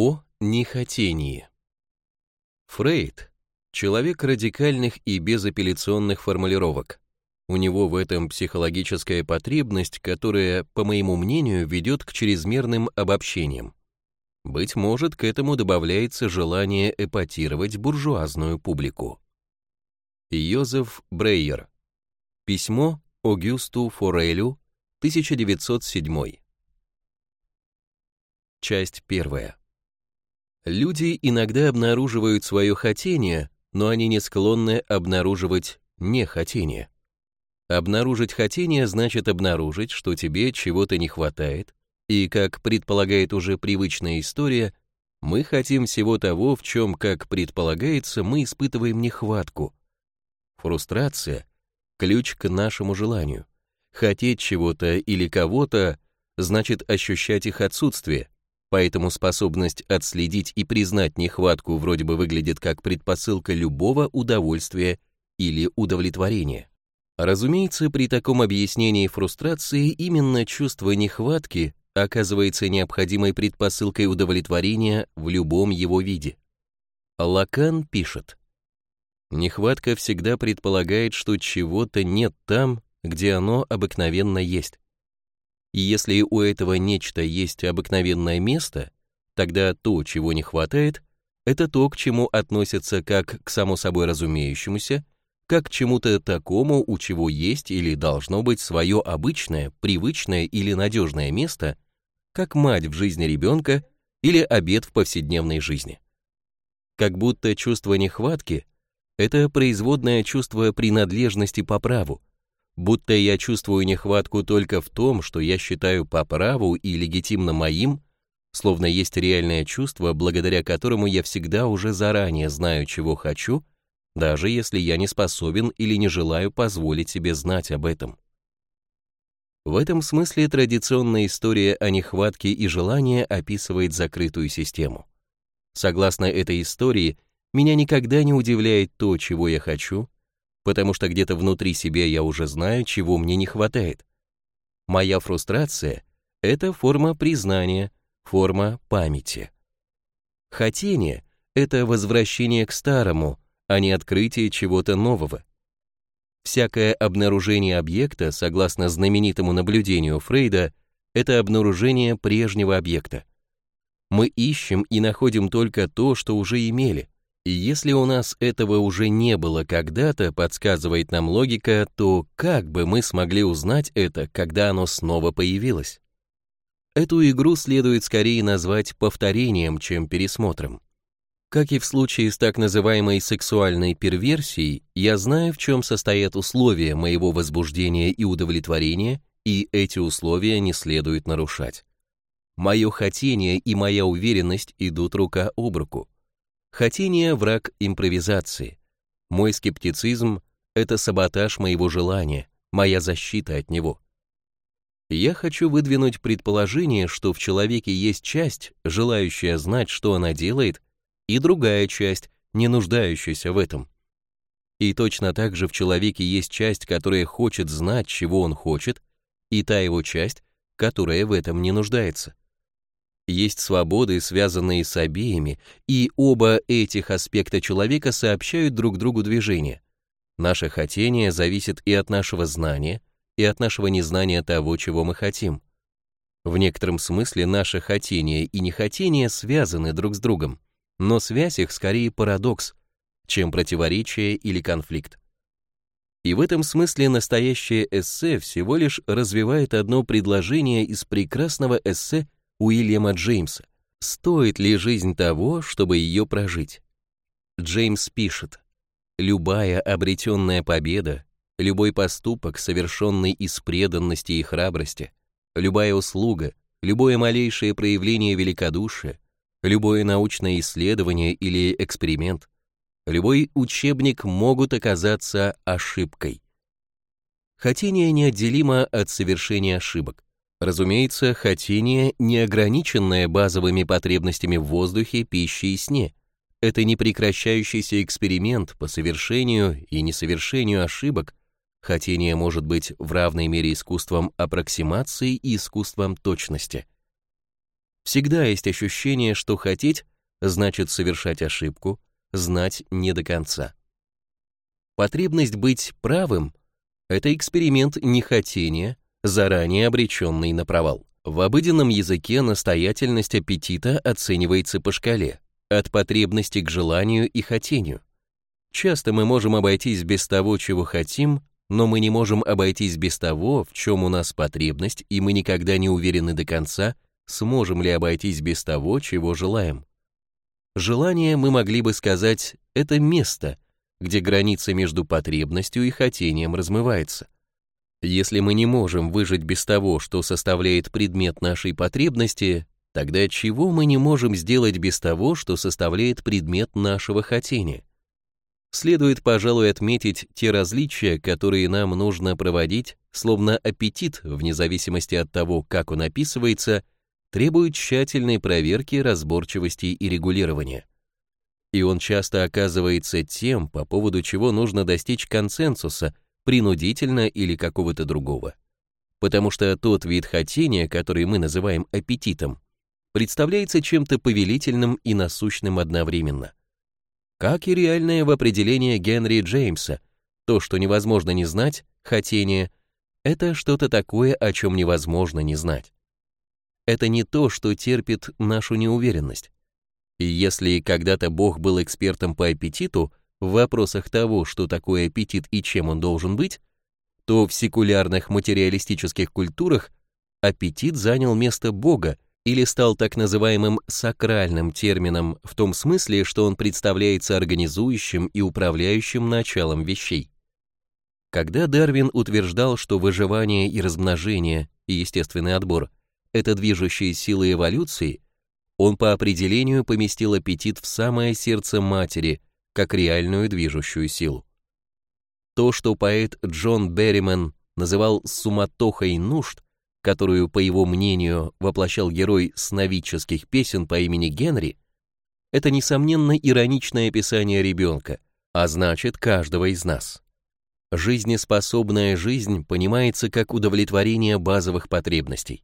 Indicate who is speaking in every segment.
Speaker 1: О нехотении. Фрейд — человек радикальных и безапелляционных формулировок. У него в этом психологическая потребность, которая, по моему мнению, ведет к чрезмерным обобщениям. Быть может, к этому добавляется желание эпатировать буржуазную публику. Йозеф Брейер. Письмо Огюсту Форелю, 1907. Часть первая. Люди иногда обнаруживают свое хотение, но они не склонны обнаруживать нехотение. Обнаружить хотение значит обнаружить, что тебе чего-то не хватает, и, как предполагает уже привычная история, мы хотим всего того, в чем, как предполагается, мы испытываем нехватку. Фрустрация — ключ к нашему желанию. Хотеть чего-то или кого-то значит ощущать их отсутствие, Поэтому способность отследить и признать нехватку вроде бы выглядит как предпосылка любого удовольствия или удовлетворения. Разумеется, при таком объяснении фрустрации именно чувство нехватки оказывается необходимой предпосылкой удовлетворения в любом его виде. Лакан пишет, «Нехватка всегда предполагает, что чего-то нет там, где оно обыкновенно есть. И если у этого нечто есть обыкновенное место, тогда то, чего не хватает, это то, к чему относятся как к само собой разумеющемуся, как к чему-то такому, у чего есть или должно быть свое обычное, привычное или надежное место, как мать в жизни ребенка или обед в повседневной жизни. Как будто чувство нехватки — это производное чувство принадлежности по праву, будто я чувствую нехватку только в том, что я считаю по праву и легитимно моим, словно есть реальное чувство, благодаря которому я всегда уже заранее знаю, чего хочу, даже если я не способен или не желаю позволить себе знать об этом. В этом смысле традиционная история о нехватке и желании описывает закрытую систему. Согласно этой истории, меня никогда не удивляет то, чего я хочу, потому что где-то внутри себя я уже знаю, чего мне не хватает. Моя фрустрация — это форма признания, форма памяти. Хотение — это возвращение к старому, а не открытие чего-то нового. Всякое обнаружение объекта, согласно знаменитому наблюдению Фрейда, это обнаружение прежнего объекта. Мы ищем и находим только то, что уже имели — и если у нас этого уже не было когда-то, подсказывает нам логика, то как бы мы смогли узнать это, когда оно снова появилось? Эту игру следует скорее назвать повторением, чем пересмотром. Как и в случае с так называемой сексуальной перверсией, я знаю, в чем состоят условия моего возбуждения и удовлетворения, и эти условия не следует нарушать. Мое хотение и моя уверенность идут рука об руку. Хотение — враг импровизации. Мой скептицизм — это саботаж моего желания, моя защита от него. Я хочу выдвинуть предположение, что в человеке есть часть, желающая знать, что она делает, и другая часть, не нуждающаяся в этом. И точно так же в человеке есть часть, которая хочет знать, чего он хочет, и та его часть, которая в этом не нуждается. Есть свободы, связанные с обеими, и оба этих аспекта человека сообщают друг другу движение. Наше хотение зависит и от нашего знания, и от нашего незнания того, чего мы хотим. В некотором смысле наше хотение и нехотение связаны друг с другом, но связь их скорее парадокс, чем противоречие или конфликт. И в этом смысле настоящее эссе всего лишь развивает одно предложение из прекрасного эссе Уильяма Джеймса. Стоит ли жизнь того, чтобы ее прожить? Джеймс пишет, «Любая обретенная победа, любой поступок, совершенный из преданности и храбрости, любая услуга, любое малейшее проявление великодушия, любое научное исследование или эксперимент, любой учебник могут оказаться ошибкой. Хотение неотделимо от совершения ошибок. Разумеется, хотение, не ограниченное базовыми потребностями в воздухе, пище и сне. Это непрекращающийся эксперимент по совершению и несовершению ошибок. Хотение может быть в равной мере искусством аппроксимации и искусством точности. Всегда есть ощущение, что хотеть значит совершать ошибку, знать не до конца. Потребность быть правым — это эксперимент нехотения, заранее обреченный на провал. В обыденном языке настоятельность аппетита оценивается по шкале, от потребности к желанию и хотению. Часто мы можем обойтись без того, чего хотим, но мы не можем обойтись без того, в чем у нас потребность, и мы никогда не уверены до конца, сможем ли обойтись без того, чего желаем. Желание, мы могли бы сказать, это место, где граница между потребностью и хотением размывается. Если мы не можем выжить без того, что составляет предмет нашей потребности, тогда чего мы не можем сделать без того, что составляет предмет нашего хотения? Следует, пожалуй, отметить те различия, которые нам нужно проводить, словно аппетит, вне зависимости от того, как он описывается, требует тщательной проверки, разборчивости и регулирования. И он часто оказывается тем, по поводу чего нужно достичь консенсуса, принудительно или какого-то другого. Потому что тот вид хотения, который мы называем аппетитом, представляется чем-то повелительным и насущным одновременно. Как и реальное в определении Генри Джеймса, то, что невозможно не знать, хотение, это что-то такое, о чем невозможно не знать это не то, что терпит нашу неуверенность. И если когда-то Бог был экспертом по аппетиту в вопросах того, что такое аппетит и чем он должен быть, то в секулярных материалистических культурах аппетит занял место Бога или стал так называемым сакральным термином в том смысле, что он представляется организующим и управляющим началом вещей. Когда Дарвин утверждал, что выживание и размножение и естественный отбор это движущие силы эволюции, он по определению поместил аппетит в самое сердце матери, как реальную движущую силу. То, что поэт Джон Берриман называл «суматохой нужд», которую, по его мнению, воплощал герой сновидческих песен по имени Генри, это, несомненно, ироничное описание ребенка, а значит, каждого из нас. Жизнеспособная жизнь понимается как удовлетворение базовых потребностей.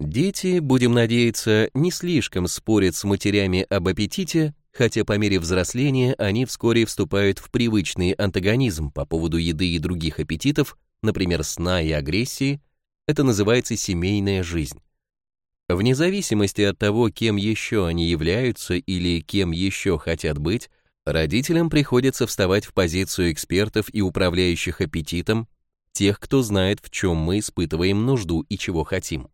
Speaker 1: Дети, будем надеяться, не слишком спорят с матерями об аппетите, хотя по мере взросления они вскоре вступают в привычный антагонизм по поводу еды и других аппетитов, например, сна и агрессии, это называется семейная жизнь. Вне зависимости от того, кем еще они являются или кем еще хотят быть, родителям приходится вставать в позицию экспертов и управляющих аппетитом, тех, кто знает, в чем мы испытываем нужду и чего хотим.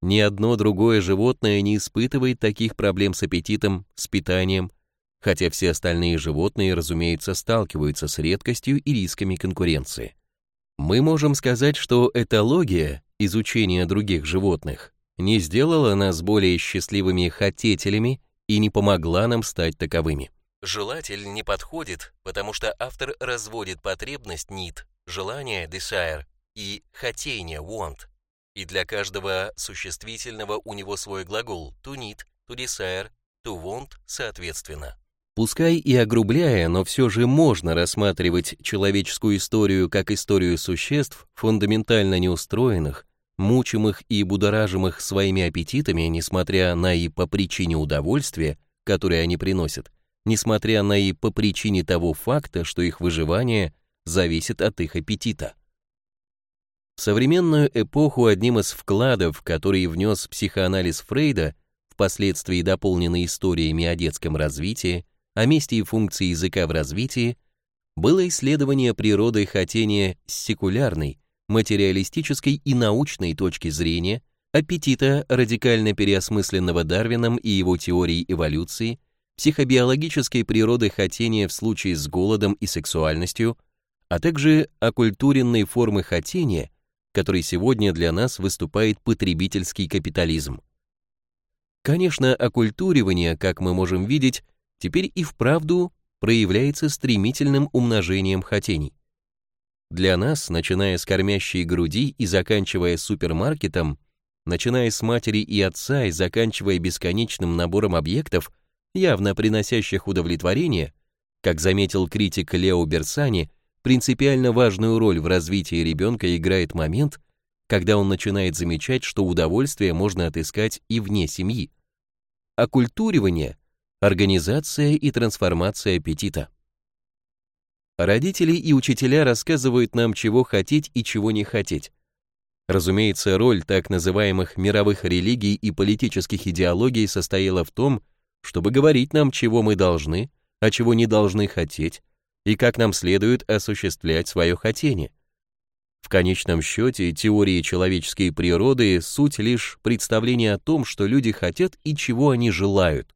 Speaker 1: Ни одно другое животное не испытывает таких проблем с аппетитом, с питанием, хотя все остальные животные, разумеется, сталкиваются с редкостью и рисками конкуренции. Мы можем сказать, что этология, изучение других животных, не сделала нас более счастливыми хотетелями и не помогла нам стать таковыми. Желатель не подходит, потому что автор разводит потребность need, желание desire и хотение want и для каждого существительного у него свой глагол to need, to desire, to want соответственно. Пускай и огрубляя, но все же можно рассматривать человеческую историю как историю существ, фундаментально неустроенных, мучимых и будоражимых своими аппетитами, несмотря на и по причине удовольствия, которое они приносят, несмотря на и по причине того факта, что их выживание зависит от их аппетита. Современную эпоху одним из вкладов, который внес психоанализ Фрейда, впоследствии дополненный историями о детском развитии, о месте и функции языка в развитии, было исследование природы хотения с секулярной, материалистической и научной точки зрения, аппетита, радикально переосмысленного Дарвином и его теорией эволюции, психобиологической природы хотения в случае с голодом и сексуальностью, а также оккультуренной формы хотения – который сегодня для нас выступает потребительский капитализм. Конечно, оккультуривание, как мы можем видеть, теперь и вправду проявляется стремительным умножением хотений. Для нас, начиная с кормящей груди и заканчивая супермаркетом, начиная с матери и отца и заканчивая бесконечным набором объектов, явно приносящих удовлетворение, как заметил критик Лео Берсани, принципиально важную роль в развитии ребенка играет момент, когда он начинает замечать, что удовольствие можно отыскать и вне семьи. Оккультуривание – организация и трансформация аппетита. Родители и учителя рассказывают нам, чего хотеть и чего не хотеть. Разумеется, роль так называемых мировых религий и политических идеологий состояла в том, чтобы говорить нам, чего мы должны, а чего не должны хотеть, и как нам следует осуществлять свое хотение. В конечном счете, теории человеческой природы — суть лишь представление о том, что люди хотят и чего они желают.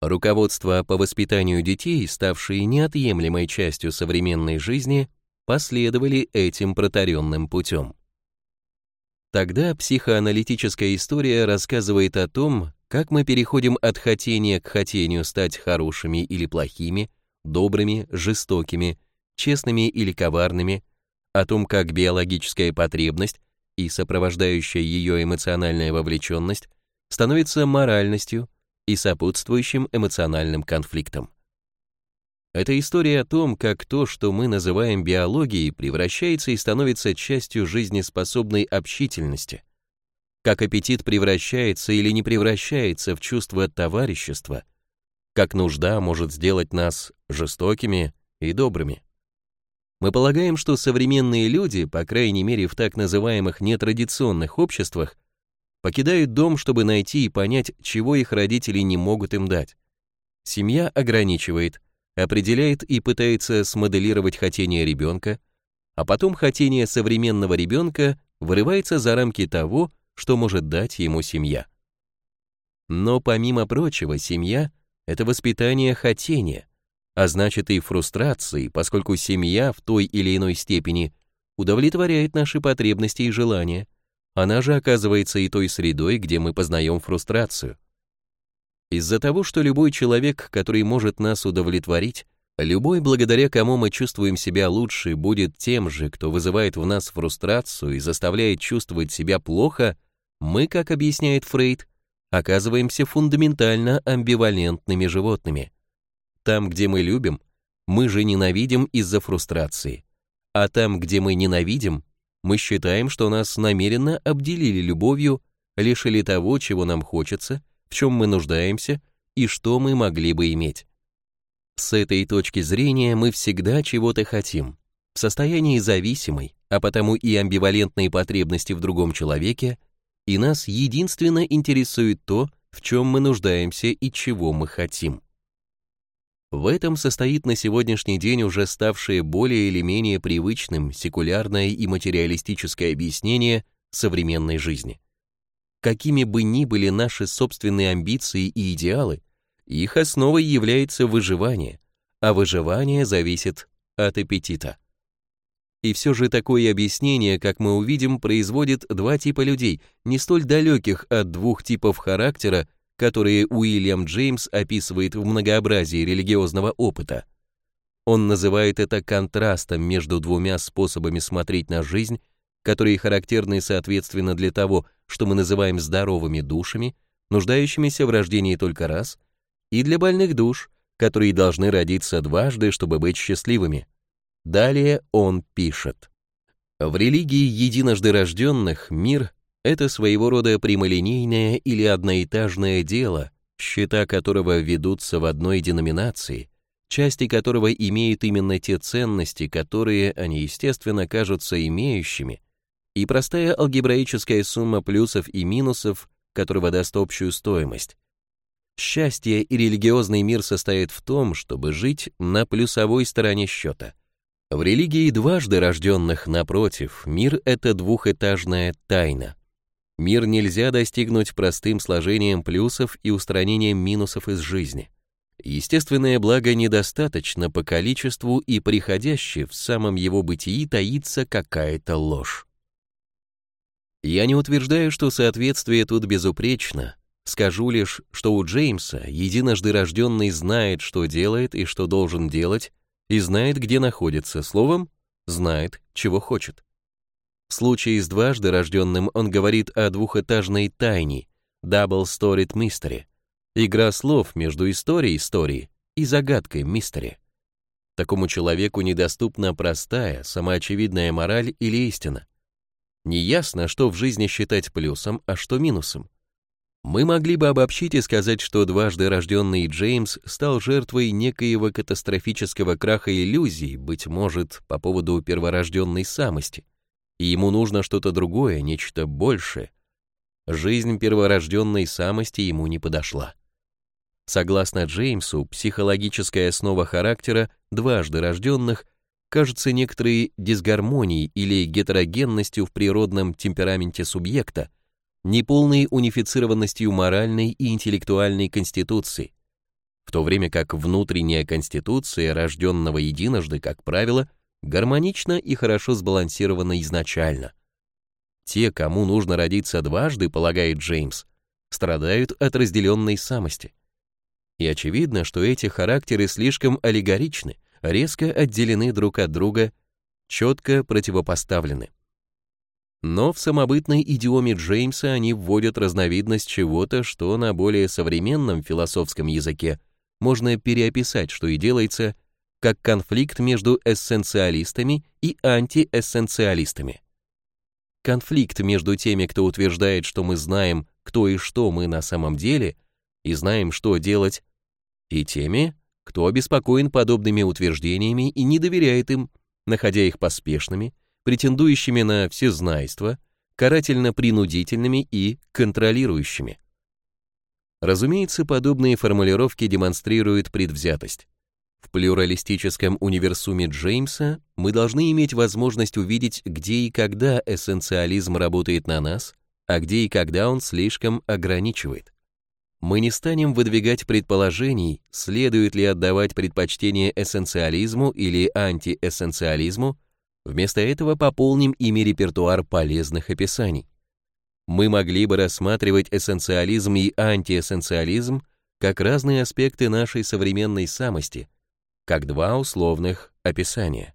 Speaker 1: Руководство по воспитанию детей, ставшие неотъемлемой частью современной жизни, последовали этим протаренным путем. Тогда психоаналитическая история рассказывает о том, как мы переходим от хотения к хотению стать хорошими или плохими, добрыми, жестокими, честными или коварными, о том, как биологическая потребность и сопровождающая ее эмоциональная вовлеченность становится моральностью, и сопутствующим эмоциональным конфликтам. Это история о том, как то, что мы называем биологией, превращается и становится частью жизнеспособной общительности, как аппетит превращается или не превращается в чувство товарищества, как нужда может сделать нас жестокими и добрыми. Мы полагаем, что современные люди, по крайней мере в так называемых нетрадиционных обществах, покидают дом, чтобы найти и понять, чего их родители не могут им дать. Семья ограничивает, определяет и пытается смоделировать хотение ребенка, а потом хотение современного ребенка вырывается за рамки того, что может дать ему семья. Но помимо прочего, семья — это воспитание хотения, а значит и фрустрации, поскольку семья в той или иной степени удовлетворяет наши потребности и желания, она же оказывается и той средой, где мы познаем фрустрацию. Из-за того, что любой человек, который может нас удовлетворить, любой, благодаря кому мы чувствуем себя лучше, будет тем же, кто вызывает в нас фрустрацию и заставляет чувствовать себя плохо, мы, как объясняет Фрейд, оказываемся фундаментально амбивалентными животными. Там, где мы любим, мы же ненавидим из-за фрустрации, а там, где мы ненавидим, мы считаем, что нас намеренно обделили любовью, лишили того, чего нам хочется, в чем мы нуждаемся и что мы могли бы иметь. С этой точки зрения мы всегда чего-то хотим, в состоянии зависимой, а потому и амбивалентной потребности в другом человеке, и нас единственно интересует то, в чем мы нуждаемся и чего мы хотим. В этом состоит на сегодняшний день уже ставшее более или менее привычным секулярное и материалистическое объяснение современной жизни. Какими бы ни были наши собственные амбиции и идеалы, их основой является выживание, а выживание зависит от аппетита. И все же такое объяснение, как мы увидим, производит два типа людей, не столь далеких от двух типов характера, которые Уильям Джеймс описывает в многообразии религиозного опыта. Он называет это контрастом между двумя способами смотреть на жизнь, которые характерны соответственно для того, что мы называем здоровыми душами, нуждающимися в рождении только раз, и для больных душ, которые должны родиться дважды, чтобы быть счастливыми. Далее он пишет. В религии единожды рожденных мир это своего рода прямолинейное или одноэтажное дело, счета которого ведутся в одной деноминации, части которого имеют именно те ценности, которые они, естественно, кажутся имеющими, и простая алгебраическая сумма плюсов и минусов, которого даст общую стоимость. Счастье и религиозный мир состоят в том, чтобы жить на плюсовой стороне счета. В религии дважды рожденных, напротив, мир — это двухэтажная тайна. Мир нельзя достигнуть простым сложением плюсов и устранением минусов из жизни. Естественное благо недостаточно по количеству и приходящее в самом его бытии таится какая-то ложь. Я не утверждаю, что соответствие тут безупречно, скажу лишь, что у Джеймса единожды рожденный знает, что делает и что должен делать, и знает, где находится, словом, знает, чего хочет. В случае с дважды рожденным он говорит о двухэтажной тайне, double-storied mystery, игра слов между историей истории и загадкой мистери. Такому человеку недоступна простая, самоочевидная мораль или истина. Неясно, что в жизни считать плюсом, а что минусом. Мы могли бы обобщить и сказать, что дважды рожденный Джеймс стал жертвой некоего катастрофического краха иллюзий, быть может, по поводу перворожденной самости, и ему нужно что-то другое, нечто большее. Жизнь перворожденной самости ему не подошла. Согласно Джеймсу, психологическая основа характера дважды рожденных кажется некоторой дисгармонией или гетерогенностью в природном темпераменте субъекта, неполной унифицированностью моральной и интеллектуальной конституции, в то время как внутренняя конституция рожденного единожды, как правило, гармонична и хорошо сбалансирована изначально. Те, кому нужно родиться дважды, полагает Джеймс, страдают от разделенной самости. И очевидно, что эти характеры слишком аллегоричны, резко отделены друг от друга, четко противопоставлены. Но в самобытной идиоме Джеймса они вводят разновидность чего-то, что на более современном философском языке можно переописать, что и делается, как конфликт между эссенциалистами и антиэссенциалистами. Конфликт между теми, кто утверждает, что мы знаем, кто и что мы на самом деле, и знаем, что делать, и теми, кто обеспокоен подобными утверждениями и не доверяет им, находя их поспешными, претендующими на всезнайство, карательно-принудительными и контролирующими. Разумеется, подобные формулировки демонстрируют предвзятость. В плюралистическом универсуме Джеймса мы должны иметь возможность увидеть, где и когда эссенциализм работает на нас, а где и когда он слишком ограничивает. Мы не станем выдвигать предположений, следует ли отдавать предпочтение эссенциализму или антиэссенциализму, Вместо этого пополним ими репертуар полезных описаний. Мы могли бы рассматривать эссенциализм и антиэссенциализм как разные аспекты нашей современной самости, как два условных описания.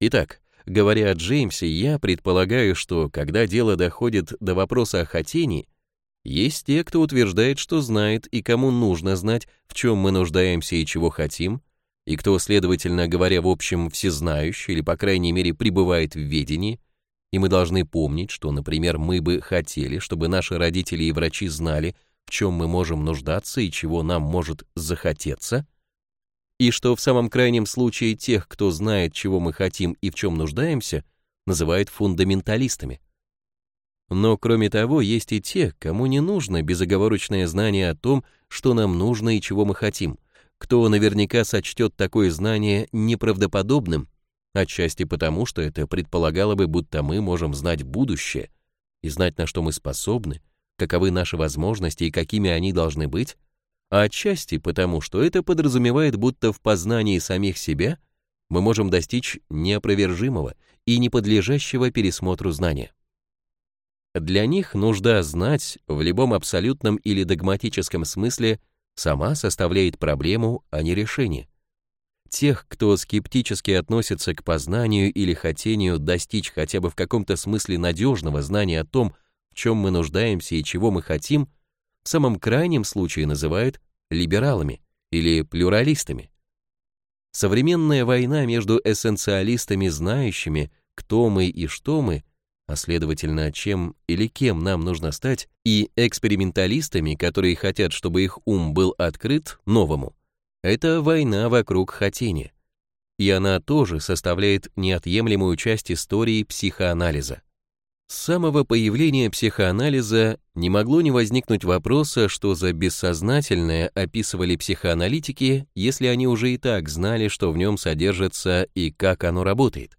Speaker 1: Итак, говоря о Джеймсе, я предполагаю, что когда дело доходит до вопроса о хотении, есть те, кто утверждает, что знает и кому нужно знать, в чем мы нуждаемся и чего хотим, и кто, следовательно говоря, в общем, всезнающий или, по крайней мере, пребывает в ведении, и мы должны помнить, что, например, мы бы хотели, чтобы наши родители и врачи знали, в чем мы можем нуждаться и чего нам может захотеться, и что в самом крайнем случае тех, кто знает, чего мы хотим и в чем нуждаемся, называют фундаменталистами. Но кроме того, есть и те, кому не нужно безоговорочное знание о том, что нам нужно и чего мы хотим, кто наверняка сочтет такое знание неправдоподобным, отчасти потому, что это предполагало бы, будто мы можем знать будущее и знать, на что мы способны, каковы наши возможности и какими они должны быть, а отчасти потому, что это подразумевает, будто в познании самих себя мы можем достичь неопровержимого и неподлежащего пересмотру знания. Для них нужда знать в любом абсолютном или догматическом смысле – сама составляет проблему, а не решение. Тех, кто скептически относится к познанию или хотению достичь хотя бы в каком-то смысле надежного знания о том, в чем мы нуждаемся и чего мы хотим, в самом крайнем случае называют либералами или плюралистами. Современная война между эссенциалистами, знающими, кто мы и что мы, а следовательно, чем или кем нам нужно стать, и эксперименталистами, которые хотят, чтобы их ум был открыт новому. Это война вокруг хотения. И она тоже составляет неотъемлемую часть истории психоанализа. С самого появления психоанализа не могло не возникнуть вопроса, что за бессознательное описывали психоаналитики, если они уже и так знали, что в нем содержится и как оно работает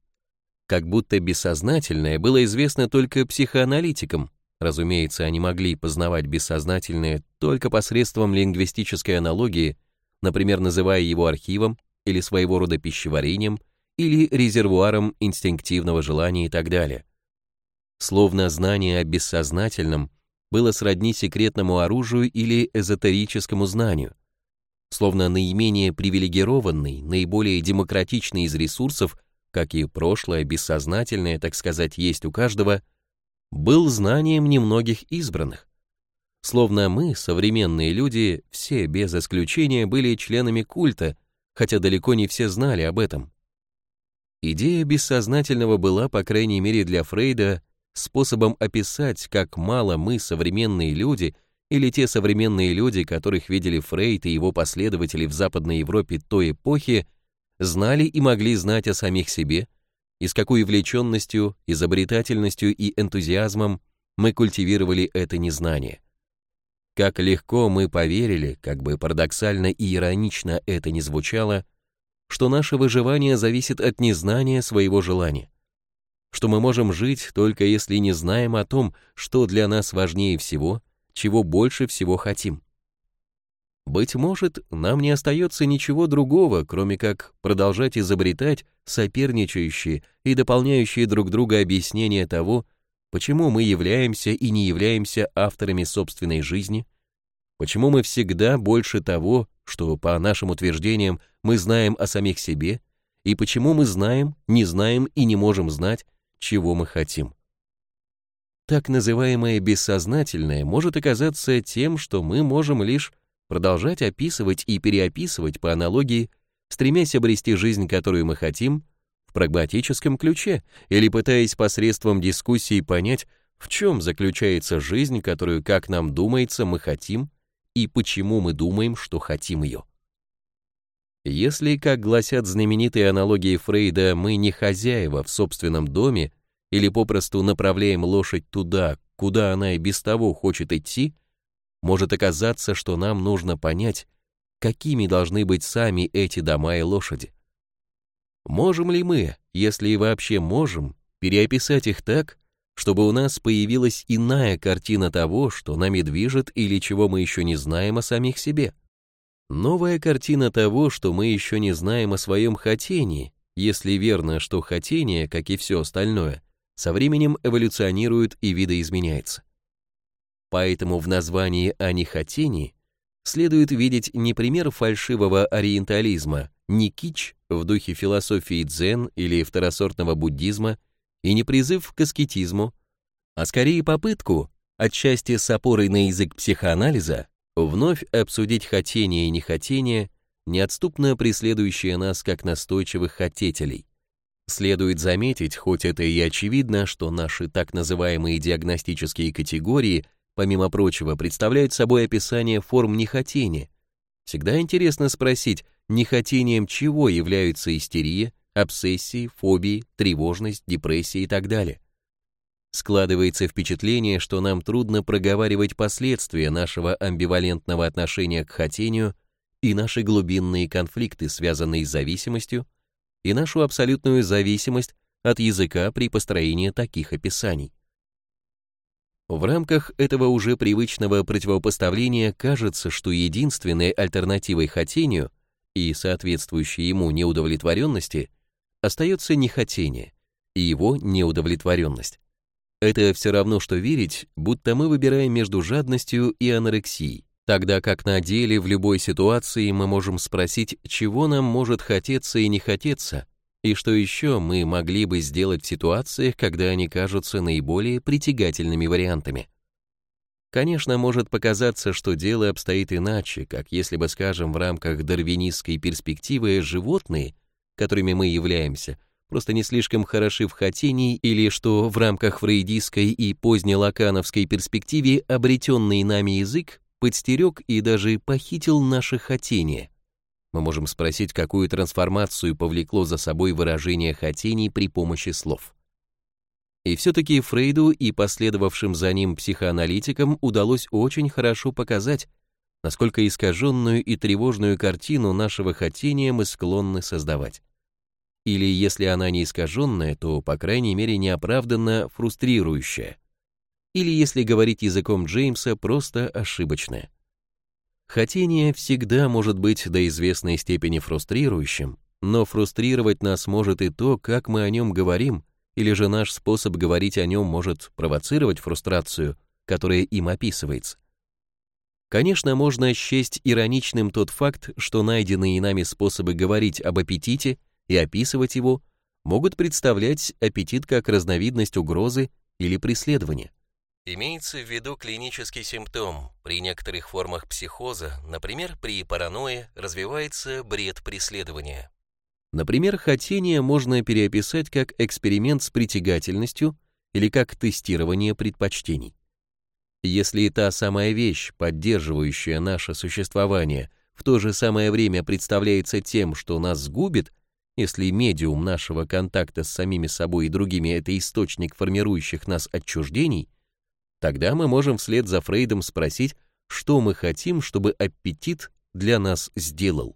Speaker 1: как будто бессознательное было известно только психоаналитикам. Разумеется, они могли познавать бессознательное только посредством лингвистической аналогии, например, называя его архивом или своего рода пищеварением, или резервуаром инстинктивного желания и так далее. Словно знание о бессознательном было сродни секретному оружию или эзотерическому знанию. Словно наименее привилегированный, наиболее демократичный из ресурсов как и прошлое бессознательное, так сказать, есть у каждого, был знанием немногих избранных. Словно мы, современные люди, все без исключения были членами культа, хотя далеко не все знали об этом. Идея бессознательного была, по крайней мере для Фрейда, способом описать, как мало мы, современные люди, или те современные люди, которых видели Фрейд и его последователи в Западной Европе той эпохи, знали и могли знать о самих себе, и с какой влеченностью, изобретательностью и энтузиазмом мы культивировали это незнание. Как легко мы поверили, как бы парадоксально и иронично это ни звучало, что наше выживание зависит от незнания своего желания, что мы можем жить только если не знаем о том, что для нас важнее всего, чего больше всего хотим. Быть может, нам не остается ничего другого, кроме как продолжать изобретать соперничающие и дополняющие друг друга объяснения того, почему мы являемся и не являемся авторами собственной жизни, почему мы всегда больше того, что, по нашим утверждениям, мы знаем о самих себе, и почему мы знаем, не знаем и не можем знать, чего мы хотим. Так называемое бессознательное может оказаться тем, что мы можем лишь продолжать описывать и переописывать по аналогии, стремясь обрести жизнь, которую мы хотим, в прагматическом ключе или пытаясь посредством дискуссии понять, в чем заключается жизнь, которую, как нам думается, мы хотим, и почему мы думаем, что хотим ее. Если, как гласят знаменитые аналогии Фрейда, мы не хозяева в собственном доме или попросту направляем лошадь туда, куда она и без того хочет идти, может оказаться, что нам нужно понять, какими должны быть сами эти дома и лошади. Можем ли мы, если и вообще можем, переописать их так, чтобы у нас появилась иная картина того, что нами движет или чего мы еще не знаем о самих себе? Новая картина того, что мы еще не знаем о своем хотении, если верно, что хотение, как и все остальное, со временем эволюционирует и видоизменяется. Поэтому в названии о нехотении следует видеть не пример фальшивого ориентализма, не кич в духе философии дзен или второсортного буддизма и не призыв к аскетизму, а скорее попытку, отчасти с опорой на язык психоанализа, вновь обсудить хотение и нехотение, неотступно преследующие нас как настойчивых хотетелей. Следует заметить, хоть это и очевидно, что наши так называемые диагностические категории, помимо прочего, представляют собой описание форм нехотения. Всегда интересно спросить, нехотением чего являются истерия, обсессии, фобии, тревожность, депрессия и так далее. Складывается впечатление, что нам трудно проговаривать последствия нашего амбивалентного отношения к хотению и наши глубинные конфликты, связанные с зависимостью, и нашу абсолютную зависимость от языка при построении таких описаний. В рамках этого уже привычного противопоставления кажется, что единственной альтернативой хотению и соответствующей ему неудовлетворенности остается нехотение и его неудовлетворенность. Это все равно, что верить, будто мы выбираем между жадностью и анорексией, тогда как на деле в любой ситуации мы можем спросить, чего нам может хотеться и не хотеться, и что еще мы могли бы сделать в ситуациях, когда они кажутся наиболее притягательными вариантами. Конечно, может показаться, что дело обстоит иначе, как если бы, скажем, в рамках дарвинистской перспективы животные, которыми мы являемся, просто не слишком хороши в хотении или что в рамках фрейдистской и позднелакановской перспективе обретенный нами язык подстерег и даже похитил наше хотение. Мы можем спросить, какую трансформацию повлекло за собой выражение хотений при помощи слов. И все-таки Фрейду и последовавшим за ним психоаналитикам удалось очень хорошо показать, насколько искаженную и тревожную картину нашего хотения мы склонны создавать или если она не искаженная, то, по крайней мере, неоправданно фрустрирующая, или, если говорить языком Джеймса, просто ошибочная. Хотение всегда может быть до известной степени фрустрирующим, но фрустрировать нас может и то, как мы о нем говорим, или же наш способ говорить о нем может провоцировать фрустрацию, которая им описывается. Конечно, можно счесть ироничным тот факт, что найденные нами способы говорить об аппетите – и описывать его могут представлять аппетит как разновидность угрозы или преследования. Имеется в виду клинический симптом. При некоторых формах психоза, например, при паранойе, развивается бред преследования. Например, хотение можно переописать как эксперимент с притягательностью или как тестирование предпочтений. Если та самая вещь, поддерживающая наше существование, в то же самое время представляется тем, что нас сгубит, если медиум нашего контакта с самими собой и другими — это источник формирующих нас отчуждений, тогда мы можем вслед за Фрейдом спросить, что мы хотим, чтобы аппетит для нас сделал.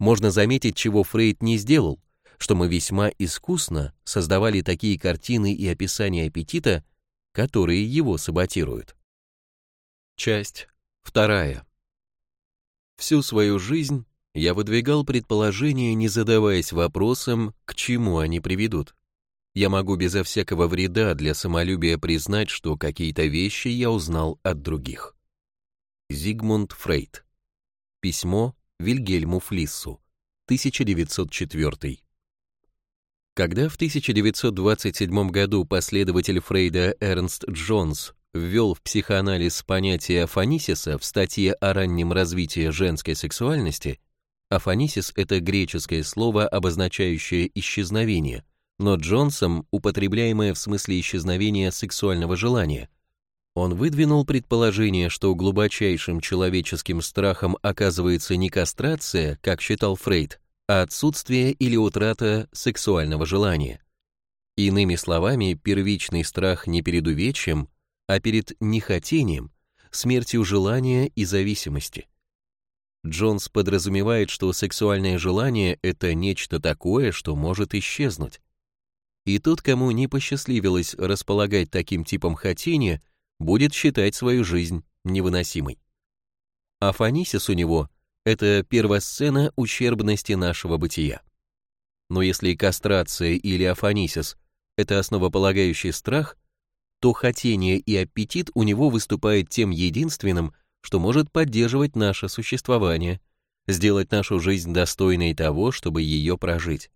Speaker 1: Можно заметить, чего Фрейд не сделал, что мы весьма искусно создавали такие картины и описания аппетита, которые его саботируют. Часть вторая. Всю свою жизнь я выдвигал предположения, не задаваясь вопросом, к чему они приведут. Я могу безо всякого вреда для самолюбия признать, что какие-то вещи я узнал от других. Зигмунд Фрейд. Письмо Вильгельму Флиссу. 1904. Когда в 1927 году последователь Фрейда Эрнст Джонс ввел в психоанализ понятие афанисиса в статье о раннем развитии женской сексуальности, Афанисис — это греческое слово, обозначающее исчезновение, но Джонсом употребляемое в смысле исчезновения сексуального желания. Он выдвинул предположение, что глубочайшим человеческим страхом оказывается не кастрация, как считал Фрейд, а отсутствие или утрата сексуального желания. Иными словами, первичный страх не перед увечьем, а перед нехотением, смертью желания и зависимости. Джонс подразумевает, что сексуальное желание — это нечто такое, что может исчезнуть. И тот, кому не посчастливилось располагать таким типом хотения, будет считать свою жизнь невыносимой. Афанисис у него — это первосцена ущербности нашего бытия. Но если кастрация или афанисис — это основополагающий страх, то хотение и аппетит у него выступает тем единственным, что может поддерживать наше существование, сделать нашу жизнь достойной того, чтобы ее прожить.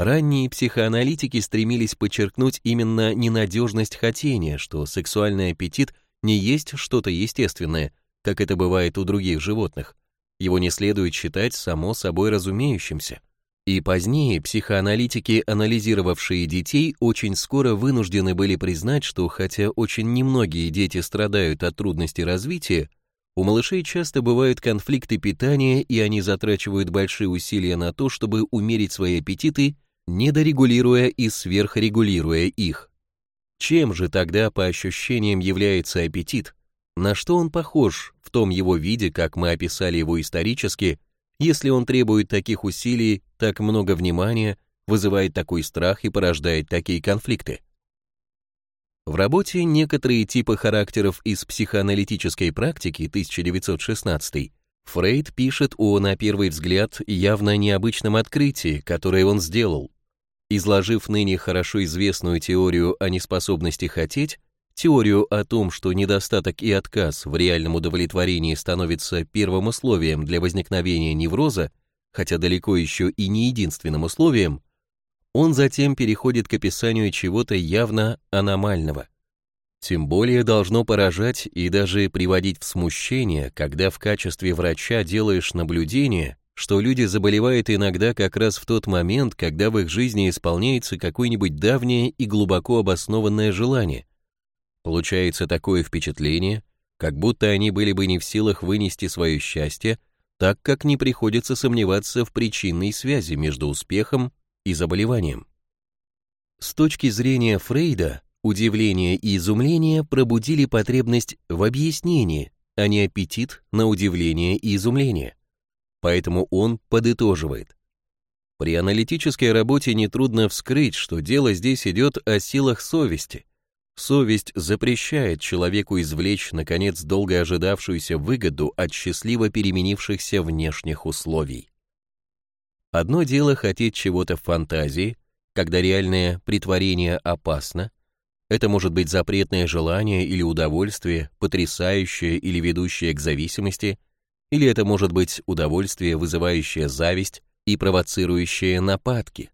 Speaker 1: Ранние психоаналитики стремились подчеркнуть именно ненадежность хотения, что сексуальный аппетит не есть что-то естественное, как это бывает у других животных. Его не следует считать само собой разумеющимся. И позднее психоаналитики, анализировавшие детей, очень скоро вынуждены были признать, что хотя очень немногие дети страдают от трудностей развития, у малышей часто бывают конфликты питания, и они затрачивают большие усилия на то, чтобы умерить свои аппетиты, недорегулируя и сверхрегулируя их. Чем же тогда по ощущениям является аппетит? На что он похож в том его виде, как мы описали его исторически, если он требует таких усилий, так много внимания, вызывает такой страх и порождает такие конфликты. В работе «Некоторые типы характеров из психоаналитической практики» 1916 Фрейд пишет о, на первый взгляд, явно необычном открытии, которое он сделал. Изложив ныне хорошо известную теорию о неспособности хотеть, Теорию о том, что недостаток и отказ в реальном удовлетворении становится первым условием для возникновения невроза, хотя далеко еще и не единственным условием, он затем переходит к описанию чего-то явно аномального. Тем более должно поражать и даже приводить в смущение, когда в качестве врача делаешь наблюдение, что люди заболевают иногда как раз в тот момент, когда в их жизни исполняется какое-нибудь давнее и глубоко обоснованное желание, Получается такое впечатление, как будто они были бы не в силах вынести свое счастье, так как не приходится сомневаться в причинной связи между успехом и заболеванием. С точки зрения Фрейда, удивление и изумление пробудили потребность в объяснении, а не аппетит на удивление и изумление. Поэтому он подытоживает. При аналитической работе нетрудно вскрыть, что дело здесь идет о силах совести, Совесть запрещает человеку извлечь, наконец, долго ожидавшуюся выгоду от счастливо переменившихся внешних условий. Одно дело хотеть чего-то в фантазии, когда реальное притворение опасно, это может быть запретное желание или удовольствие, потрясающее или ведущее к зависимости, или это может быть удовольствие, вызывающее зависть и провоцирующее нападки.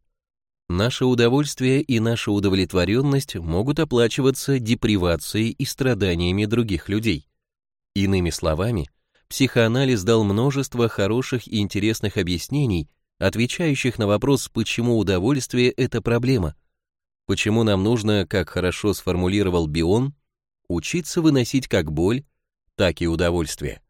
Speaker 1: Наше удовольствие и наша удовлетворенность могут оплачиваться депривацией и страданиями других людей. Иными словами, психоанализ дал множество хороших и интересных объяснений, отвечающих на вопрос, почему удовольствие – это проблема. Почему нам нужно, как хорошо сформулировал Бион, учиться выносить как боль, так и удовольствие.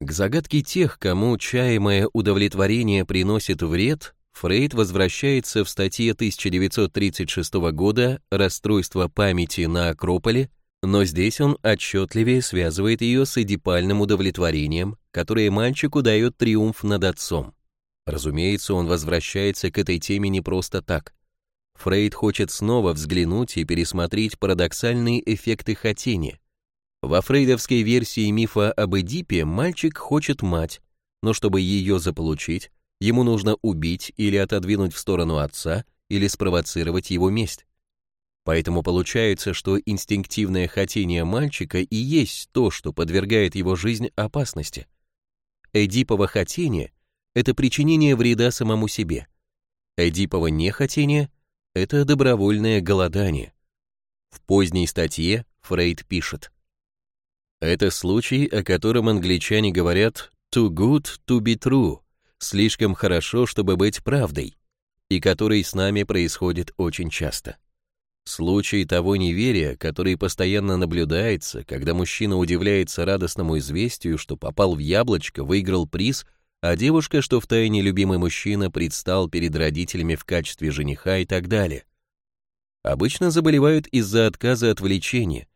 Speaker 1: К загадке тех, кому чаемое удовлетворение приносит вред, Фрейд возвращается в статье 1936 года «Расстройство памяти на Акрополе», но здесь он отчетливее связывает ее с эдипальным удовлетворением, которое мальчику дает триумф над отцом. Разумеется, он возвращается к этой теме не просто так. Фрейд хочет снова взглянуть и пересмотреть парадоксальные эффекты хотения. Во фрейдовской версии мифа об Эдипе мальчик хочет мать, но чтобы ее заполучить, ему нужно убить или отодвинуть в сторону отца, или спровоцировать его месть. Поэтому получается, что инстинктивное хотение мальчика и есть то, что подвергает его жизнь опасности. Эдипово хотение — это причинение вреда самому себе. Эдипово нехотение — это добровольное голодание. В поздней статье Фрейд пишет, «Это случай, о котором англичане говорят «too good to be true», слишком хорошо, чтобы быть правдой, и который с нами происходит очень часто. Случай того неверия, который постоянно наблюдается, когда мужчина удивляется радостному известию, что попал в яблочко, выиграл приз, а девушка, что втайне любимый мужчина, предстал перед родителями в качестве жениха и так далее. Обычно заболевают из-за отказа от влечения,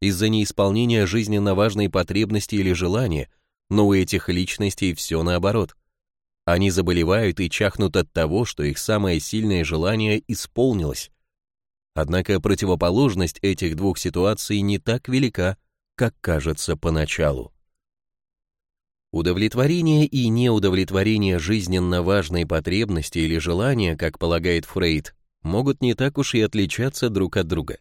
Speaker 1: из-за неисполнения жизненно важной потребности или желания, но у этих личностей все наоборот. Они заболевают и чахнут от того, что их самое сильное желание исполнилось, Однако противоположность этих двух ситуаций не так велика, как кажется поначалу. Удовлетворение и неудовлетворение жизненно важной потребности или желания, как полагает Фрейд, могут не так уж и отличаться друг от друга.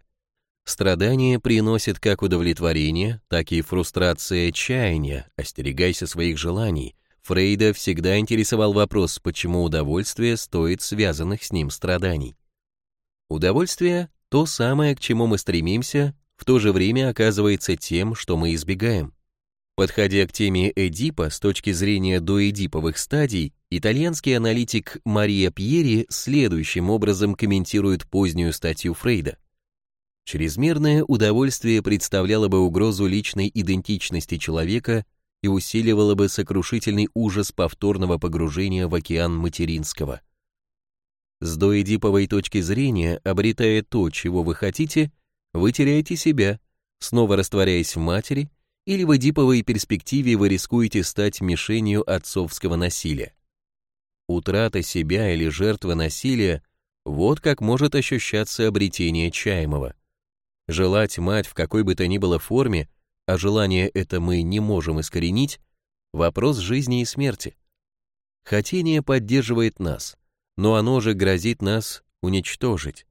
Speaker 1: Страдание приносит как удовлетворение, так и фрустрация чаяния, остерегайся своих желаний. Фрейда всегда интересовал вопрос, почему удовольствие стоит связанных с ним страданий. Удовольствие — то самое, к чему мы стремимся, в то же время оказывается тем, что мы избегаем. Подходя к теме Эдипа с точки зрения доэдиповых стадий, итальянский аналитик Мария Пьери следующим образом комментирует позднюю статью Фрейда. Чрезмерное удовольствие представляло бы угрозу личной идентичности человека и усиливало бы сокрушительный ужас повторного погружения в океан материнского – с доэдиповой точки зрения, обретая то, чего вы хотите, вы теряете себя, снова растворяясь в матери, или в эдиповой перспективе вы рискуете стать мишенью отцовского насилия. Утрата себя или жертва насилия – вот как может ощущаться обретение чаемого. Желать мать в какой бы то ни было форме, а желание это мы не можем искоренить – вопрос жизни и смерти. Хотение поддерживает нас – но оно же грозит нас уничтожить.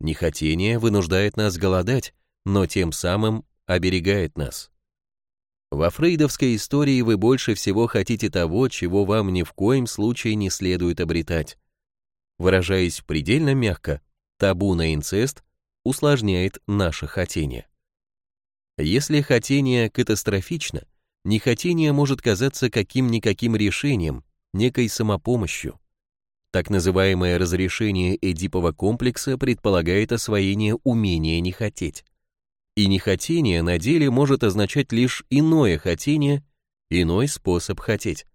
Speaker 1: Нехотение вынуждает нас голодать, но тем самым оберегает нас. Во фрейдовской истории вы больше всего хотите того, чего вам ни в коем случае не следует обретать. Выражаясь предельно мягко, табу на инцест усложняет наше хотение. Если хотение катастрофично, нехотение может казаться каким-никаким решением, некой самопомощью. Так называемое разрешение Эдипова комплекса предполагает освоение умения не хотеть. И нехотение на деле может означать лишь иное хотение, иной способ хотеть.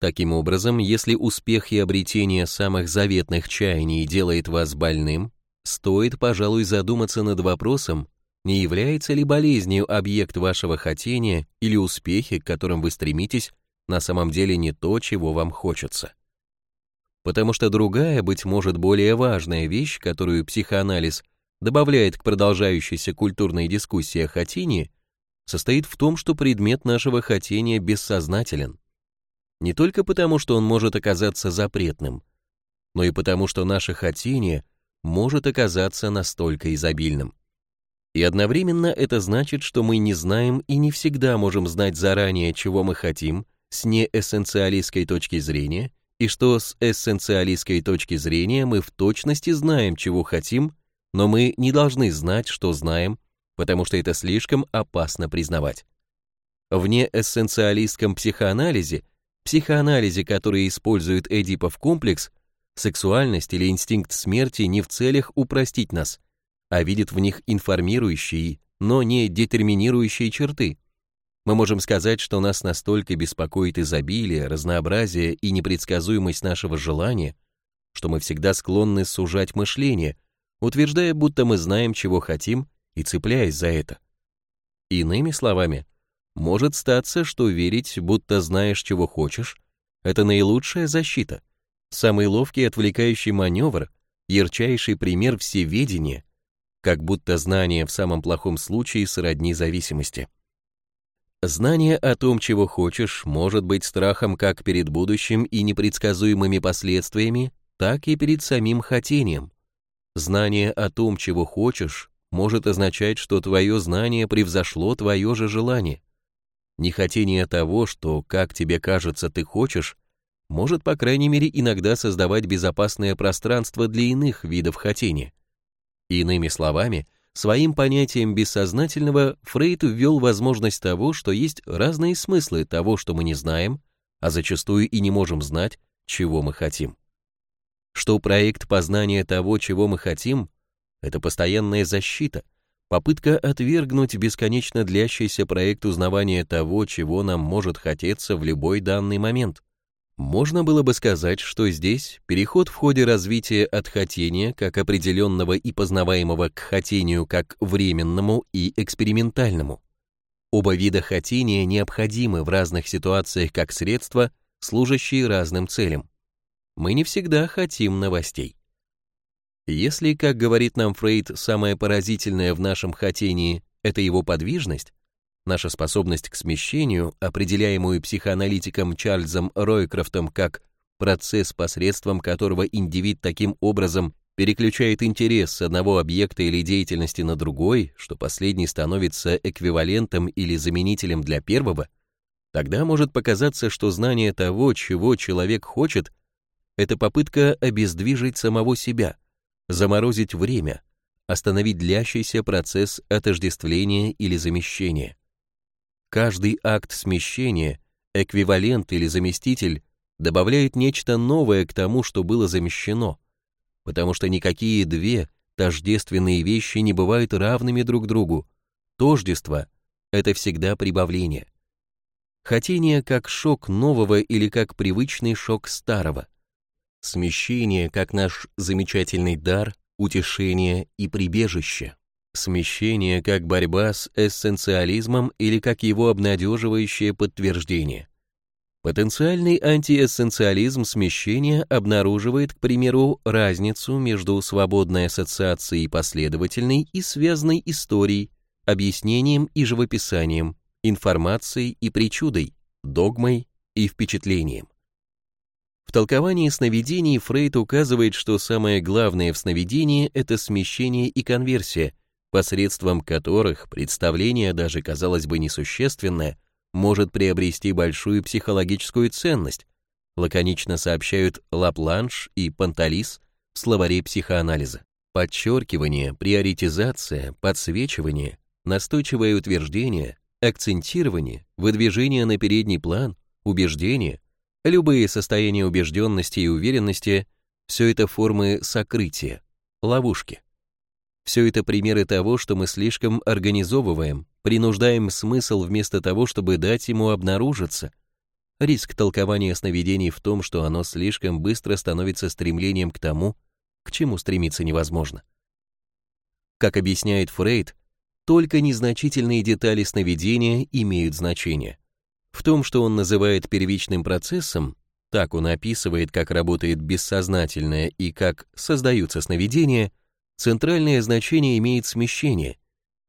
Speaker 1: Таким образом, если успех и обретение самых заветных чаяний делает вас больным, стоит, пожалуй, задуматься над вопросом, не является ли болезнью объект вашего хотения или успехи, к которым вы стремитесь, на самом деле не то, чего вам хочется потому что другая, быть может, более важная вещь, которую психоанализ добавляет к продолжающейся культурной дискуссии о хотении, состоит в том, что предмет нашего хотения бессознателен. Не только потому, что он может оказаться запретным, но и потому, что наше хотение может оказаться настолько изобильным. И одновременно это значит, что мы не знаем и не всегда можем знать заранее, чего мы хотим, с неэссенциалистской точки зрения, и что с эссенциалистской точки зрения мы в точности знаем, чего хотим, но мы не должны знать, что знаем, потому что это слишком опасно признавать. В неэссенциалистском психоанализе, психоанализе, который использует Эдипов комплекс, сексуальность или инстинкт смерти не в целях упростить нас, а видит в них информирующие, но не детерминирующие черты. Мы можем сказать, что нас настолько беспокоит изобилие, разнообразие и непредсказуемость нашего желания, что мы всегда склонны сужать мышление, утверждая, будто мы знаем, чего хотим, и цепляясь за это. Иными словами, может статься, что верить, будто знаешь, чего хочешь, это наилучшая защита, самый ловкий отвлекающий маневр, ярчайший пример всеведения, как будто знание в самом плохом случае сродни зависимости. Знание о том, чего хочешь, может быть страхом как перед будущим и непредсказуемыми последствиями, так и перед самим хотением. Знание о том, чего хочешь, может означать, что твое знание превзошло твое же желание. Нехотение того, что, как тебе кажется, ты хочешь, может, по крайней мере, иногда создавать безопасное пространство для иных видов хотения. Иными словами, своим понятием бессознательного Фрейд ввел возможность того, что есть разные смыслы того, что мы не знаем, а зачастую и не можем знать, чего мы хотим. Что проект познания того, чего мы хотим, это постоянная защита, попытка отвергнуть бесконечно длящийся проект узнавания того, чего нам может хотеться в любой данный момент. Можно было бы сказать, что здесь переход в ходе развития от хотения как определенного и познаваемого к хотению как временному и экспериментальному. Оба вида хотения необходимы в разных ситуациях как средства, служащие разным целям. Мы не всегда хотим новостей. Если, как говорит нам Фрейд, самое поразительное в нашем хотении – это его подвижность, Наша способность к смещению, определяемую психоаналитиком Чарльзом Ройкрофтом как процесс, посредством которого индивид таким образом переключает интерес с одного объекта или деятельности на другой, что последний становится эквивалентом или заменителем для первого, тогда может показаться, что знание того, чего человек хочет, это попытка обездвижить самого себя, заморозить время, остановить длящийся процесс отождествления или замещения. Каждый акт смещения, эквивалент или заместитель, добавляет нечто новое к тому, что было замещено, потому что никакие две тождественные вещи не бывают равными друг другу. Тождество — это всегда прибавление. Хотение как шок нового или как привычный шок старого. Смещение как наш замечательный дар, утешение и прибежище. Смещение как борьба с эссенциализмом или как его обнадеживающее подтверждение. Потенциальный антиэссенциализм смещения обнаруживает, к примеру, разницу между свободной ассоциацией последовательной и связанной историей, объяснением и живописанием, информацией и причудой, догмой и впечатлением. В толковании сновидений Фрейд указывает, что самое главное в сновидении – это смещение и конверсия, посредством которых представление, даже казалось бы несущественное, может приобрести большую психологическую ценность, лаконично сообщают Лапланш и Панталис в словаре психоанализа. Подчеркивание, приоритизация, подсвечивание, настойчивое утверждение, акцентирование, выдвижение на передний план, убеждение, любые состояния убежденности и уверенности – все это формы сокрытия, ловушки. Все это примеры того, что мы слишком организовываем, принуждаем смысл вместо того, чтобы дать ему обнаружиться. Риск толкования сновидений в том, что оно слишком быстро становится стремлением к тому, к чему стремиться невозможно. Как объясняет Фрейд, только незначительные детали сновидения имеют значение. В том, что он называет первичным процессом, так он описывает, как работает бессознательное и как создаются сновидения, Центральное значение имеет смещение,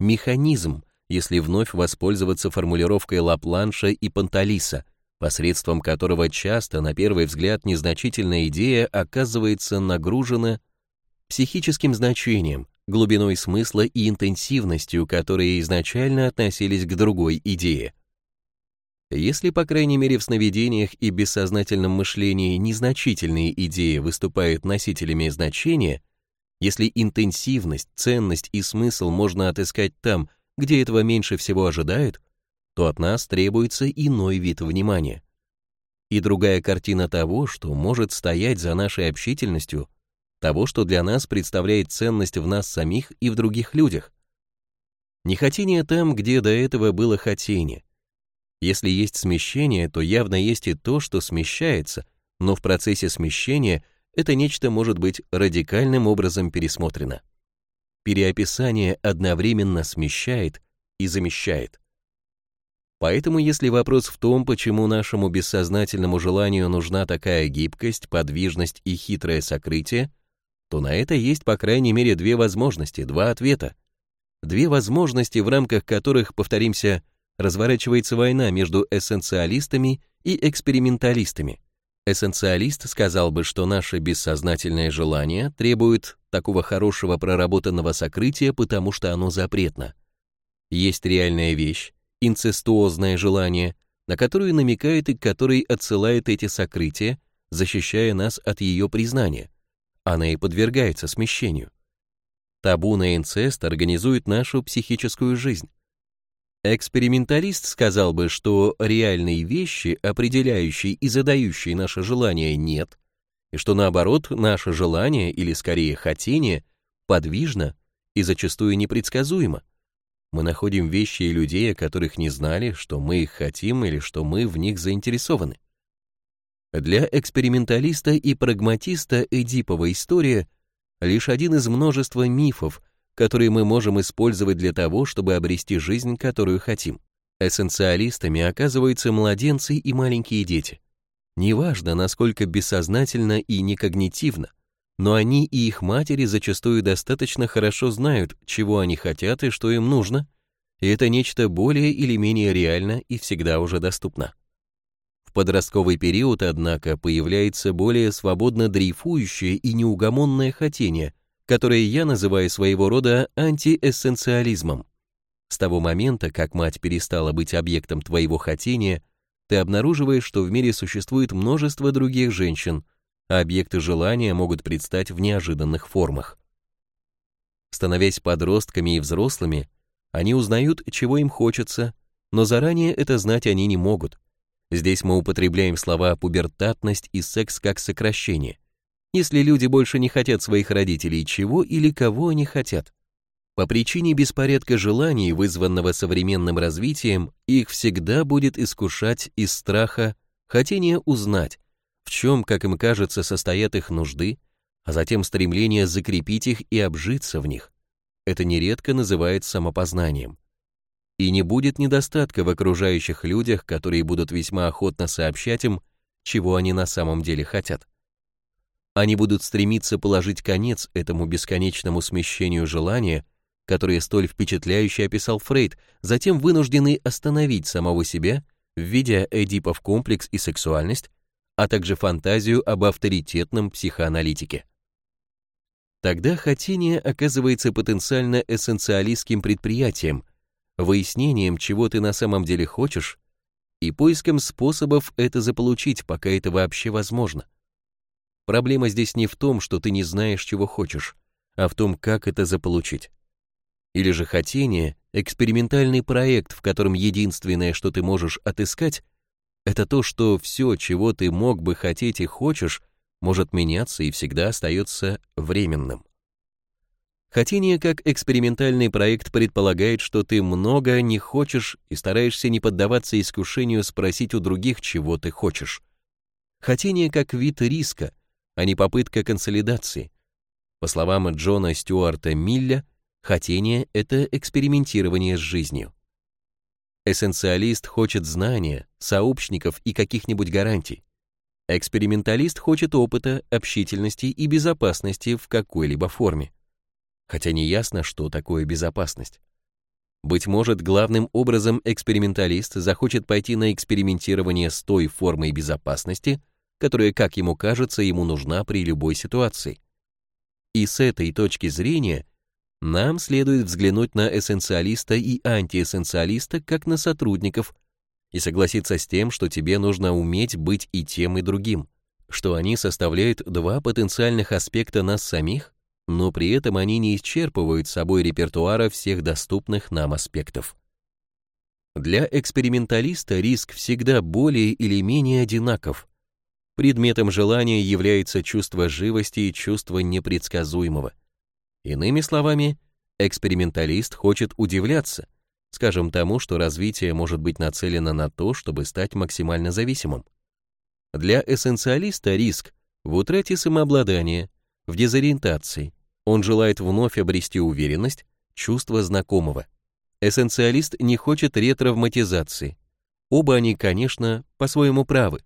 Speaker 1: механизм, если вновь воспользоваться формулировкой Лапланша и Панталиса, посредством которого часто, на первый взгляд, незначительная идея оказывается нагружена психическим значением, глубиной смысла и интенсивностью, которые изначально относились к другой идее. Если, по крайней мере, в сновидениях и бессознательном мышлении незначительные идеи выступают носителями значения, если интенсивность, ценность и смысл можно отыскать там, где этого меньше всего ожидают, то от нас требуется иной вид внимания. и другая картина того, что может стоять за нашей общительностью, того, что для нас представляет ценность в нас самих и в других людях. Нехотение там, где до этого было хотение. Если есть смещение, то явно есть и то, что смещается, но в процессе смещения это нечто может быть радикальным образом пересмотрено. Переописание одновременно смещает и замещает. Поэтому если вопрос в том, почему нашему бессознательному желанию нужна такая гибкость, подвижность и хитрое сокрытие, то на это есть по крайней мере две возможности, два ответа. Две возможности, в рамках которых, повторимся, разворачивается война между эссенциалистами и эксперименталистами. Эссенциалист сказал бы, что наше бессознательное желание требует такого хорошего проработанного сокрытия, потому что оно запретно. Есть реальная вещь, инцестуозное желание, на которую намекает и которой отсылает эти сокрытия, защищая нас от ее признания. Она и подвергается смещению. Табу на инцест организует нашу психическую жизнь. Эксперименталист сказал бы, что реальные вещи, определяющие и задающие наше желание, нет, и что наоборот, наше желание, или скорее хотение, подвижно и зачастую непредсказуемо. Мы находим вещи и людей, о которых не знали, что мы их хотим или что мы в них заинтересованы. Для эксперименталиста и прагматиста Эдипова история лишь один из множества мифов, которые мы можем использовать для того, чтобы обрести жизнь, которую хотим. Эссенциалистами оказываются младенцы и маленькие дети. Неважно, насколько бессознательно и некогнитивно, но они и их матери зачастую достаточно хорошо знают, чего они хотят и что им нужно, и это нечто более или менее реально и всегда уже доступно. В подростковый период, однако, появляется более свободно дрейфующее и неугомонное хотение, которое я называю своего рода антиэссенциализмом. С того момента, как мать перестала быть объектом твоего хотения, ты обнаруживаешь, что в мире существует множество других женщин, а объекты желания могут предстать в неожиданных формах. Становясь подростками и взрослыми, они узнают, чего им хочется, но заранее это знать они не могут. Здесь мы употребляем слова пубертатность и секс как сокращение. Если люди больше не хотят своих родителей, чего или кого они хотят? По причине беспорядка желаний, вызванного современным развитием, их всегда будет искушать из страха хотение узнать, в чем, как им кажется, состоят их нужды, а затем стремление закрепить их и обжиться в них. Это нередко называют самопознанием. И не будет недостатка в окружающих людях, которые будут весьма охотно сообщать им, чего они на самом деле хотят. Они будут стремиться положить конец этому бесконечному смещению желания, которое столь впечатляюще описал Фрейд, затем вынужденный остановить самого себя, введя Эдипов комплекс и сексуальность, а также фантазию об авторитетном психоаналитике. Тогда хотение оказывается потенциально эссенциалистским предприятием, выяснением, чего ты на самом деле хочешь, и поиском способов это заполучить, пока это вообще возможно. Проблема здесь не в том, что ты не знаешь, чего хочешь, а в том, как это заполучить. Или же хотение — экспериментальный проект, в котором единственное, что ты можешь отыскать, это то, что все, чего ты мог бы хотеть и хочешь, может меняться и всегда остается временным. Хотение как экспериментальный проект предполагает, что ты много не хочешь и стараешься не поддаваться искушению спросить у других, чего ты хочешь. Хотение как вид риска, а не попытка консолидации. По словам Джона Стюарта Милля, хотение — это экспериментирование с жизнью. Эссенциалист хочет знания, сообщников и каких-нибудь гарантий. Эксперименталист хочет опыта, общительности и безопасности в какой-либо форме. Хотя не ясно, что такое безопасность. Быть может, главным образом эксперименталист захочет пойти на экспериментирование с той формой безопасности, которая, как ему кажется, ему нужна при любой ситуации. И с этой точки зрения нам следует взглянуть на эссенциалиста и антиэссенциалиста как на сотрудников и согласиться с тем, что тебе нужно уметь быть и тем, и другим, что они составляют два потенциальных аспекта нас самих, но при этом они не исчерпывают собой репертуара всех доступных нам аспектов. Для эксперименталиста риск всегда более или менее одинаков. Предметом желания является чувство живости и чувство непредсказуемого. Иными словами, эксперименталист хочет удивляться, скажем тому, что развитие может быть нацелено на то, чтобы стать максимально зависимым. Для эссенциалиста риск в утрате самообладания, в дезориентации. Он желает вновь обрести уверенность, чувство знакомого. Эссенциалист не хочет ретравматизации. Оба они, конечно, по-своему правы.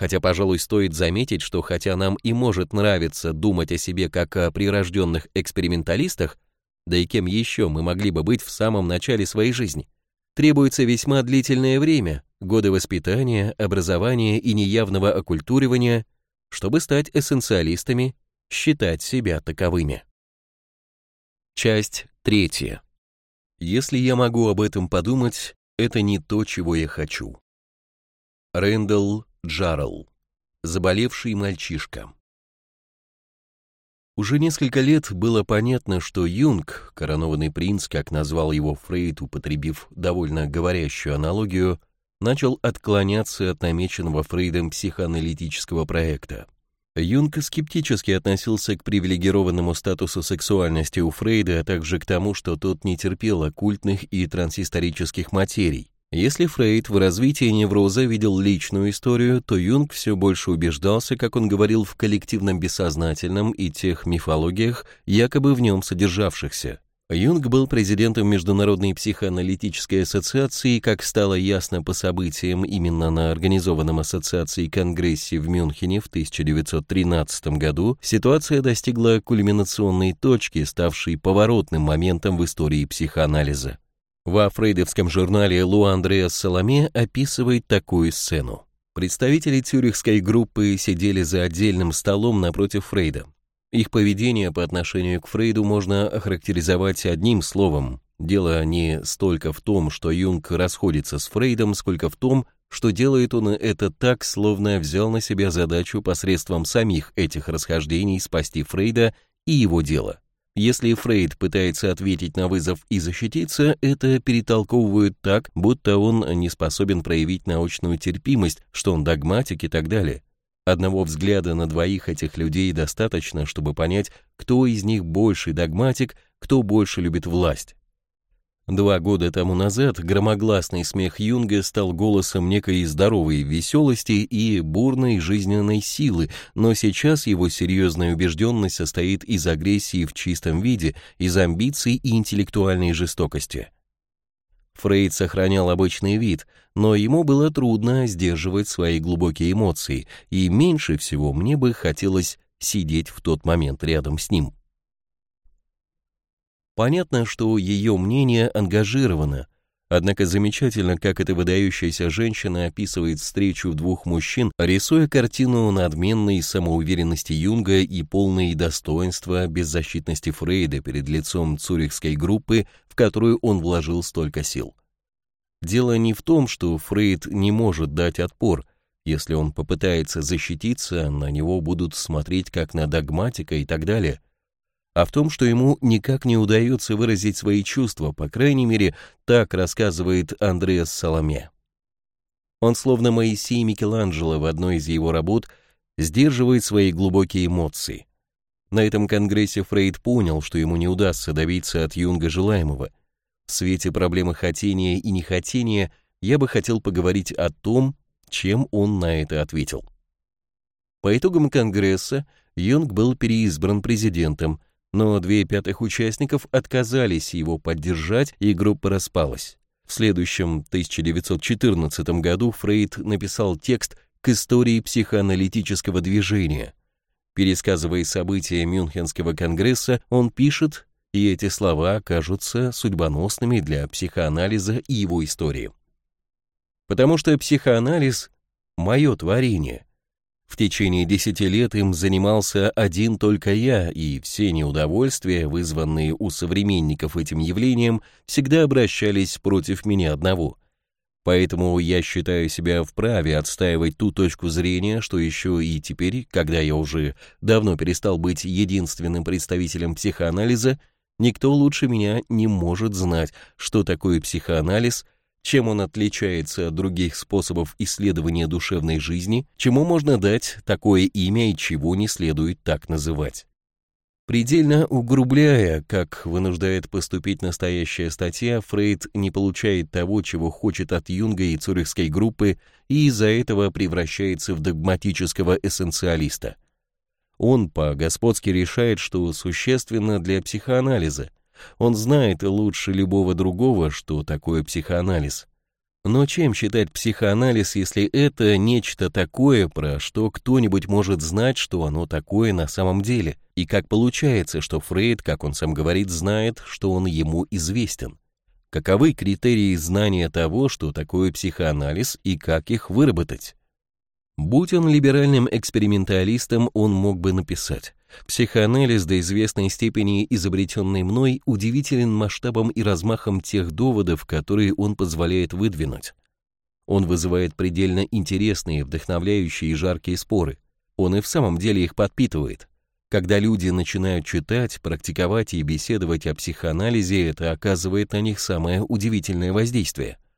Speaker 1: Хотя, пожалуй, стоит заметить, что хотя нам и может нравиться думать о себе как о прирожденных эксперименталистах, да и кем еще мы могли бы быть в самом начале своей жизни, требуется весьма длительное время, годы воспитания, образования и неявного оккультуривания, чтобы стать эссенциалистами, считать себя таковыми. Часть третья. Если я могу об этом подумать, это не то, чего я хочу. Рэндалл Джаррелл. Заболевший мальчишка. Уже несколько лет было понятно, что Юнг, коронованный принц, как назвал его Фрейд, употребив довольно говорящую аналогию, начал отклоняться от намеченного Фрейдом психоаналитического проекта. Юнг скептически относился к привилегированному статусу сексуальности у Фрейда, а также к тому, что тот не терпел оккультных и трансисторических материй. Если Фрейд в развитии невроза видел личную историю, то Юнг все больше убеждался, как он говорил, в коллективном бессознательном и тех мифологиях, якобы в нем содержавшихся. Юнг был президентом Международной психоаналитической ассоциации, как стало ясно по событиям именно на организованном ассоциацией Конгрессе в Мюнхене в 1913 году, ситуация достигла кульминационной точки, ставшей поворотным моментом в истории психоанализа. Во фрейдовском журнале Лу Андреас Соломе описывает такую сцену. Представители тюрихской группы сидели за отдельным столом напротив Фрейда. Их поведение по отношению к Фрейду можно охарактеризовать одним словом. Дело не столько в том, что Юнг расходится с Фрейдом, сколько в том, что делает он это так, словно взял на себя задачу посредством самих этих расхождений спасти Фрейда и его дело. Если Фрейд пытается ответить на вызов и защититься, это перетолковывают так, будто он не способен проявить научную терпимость, что он догматик и так далее. Одного взгляда на двоих этих людей достаточно, чтобы понять, кто из них больший догматик, кто больше любит власть. Два года тому назад громогласный смех Юнга стал голосом некой здоровой веселости и бурной жизненной силы, но сейчас его серьезная убежденность состоит из агрессии в чистом виде, из амбиций и интеллектуальной жестокости. Фрейд сохранял обычный вид, но ему было трудно сдерживать свои глубокие эмоции, и меньше всего мне бы хотелось сидеть в тот момент рядом с ним. Понятно, что ее мнение ангажировано, однако замечательно, как эта выдающаяся женщина описывает встречу двух мужчин, рисуя картину надменной самоуверенности Юнга и полной достоинства беззащитности Фрейда перед лицом цюрихской группы, в которую он вложил столько сил. Дело не в том, что Фрейд не может дать отпор. Если он попытается защититься, на него будут смотреть как на догматика и так далее. А в том, что ему никак не удается выразить свои чувства, по крайней мере, так рассказывает Андреас Соломе. Он, словно Моисей Микеланджело в одной из его работ, сдерживает свои глубокие эмоции. На этом конгрессе Фрейд понял, что ему не удастся добиться от Юнга желаемого – в свете проблемы хотения и нехотения я бы хотел поговорить о том, чем он на это ответил. По итогам Конгресса Юнг был переизбран президентом, но две пятых участников отказались его поддержать, и группа распалась. В следующем 1914 году Фрейд написал текст к истории психоаналитического движения. Пересказывая события Мюнхенского конгресса, он пишет, и эти слова окажутся судьбоносными для психоанализа и его истории. Потому что психоанализ — мое творение. В течение десяти лет им занимался один только я, и все неудовольствия, вызванные у современников этим явлением, всегда обращались против меня одного. Поэтому я считаю себя вправе отстаивать ту точку зрения, что еще и теперь, когда я уже давно перестал быть единственным представителем психоанализа, Никто лучше меня не может знать, что такое психоанализ, чем он отличается от других способов исследования душевной жизни, чему можно дать такое имя и чего не следует так называть. Предельно угрубляя, как вынуждает поступить настоящая статья, Фрейд не получает того, чего хочет от Юнга и Цюрихской группы, и из-за этого превращается в догматического эссенциалиста. Он по-господски решает, что существенно для психоанализа. Он знает лучше любого другого, что такое психоанализ. Но чем считать психоанализ, если это нечто такое, про что кто-нибудь может знать, что оно такое на самом деле? И как получается, что Фрейд, как он сам говорит, знает, что он ему известен? Каковы критерии знания того, что такое психоанализ и как их выработать? Будь он либеральным эксперименталистом, он мог бы написать Психоанализ до известной степени изобретенный мной удивителен масштабом и размахом тех доводов, которые он позволяет выдвинуть. Он вызывает предельно интересные, вдохновляющие и жаркие споры. Он и в самом деле их подпитывает. Когда люди начинают читать, практиковать и беседовать о психоанализе, это оказывает на них самое удивительное воздействие –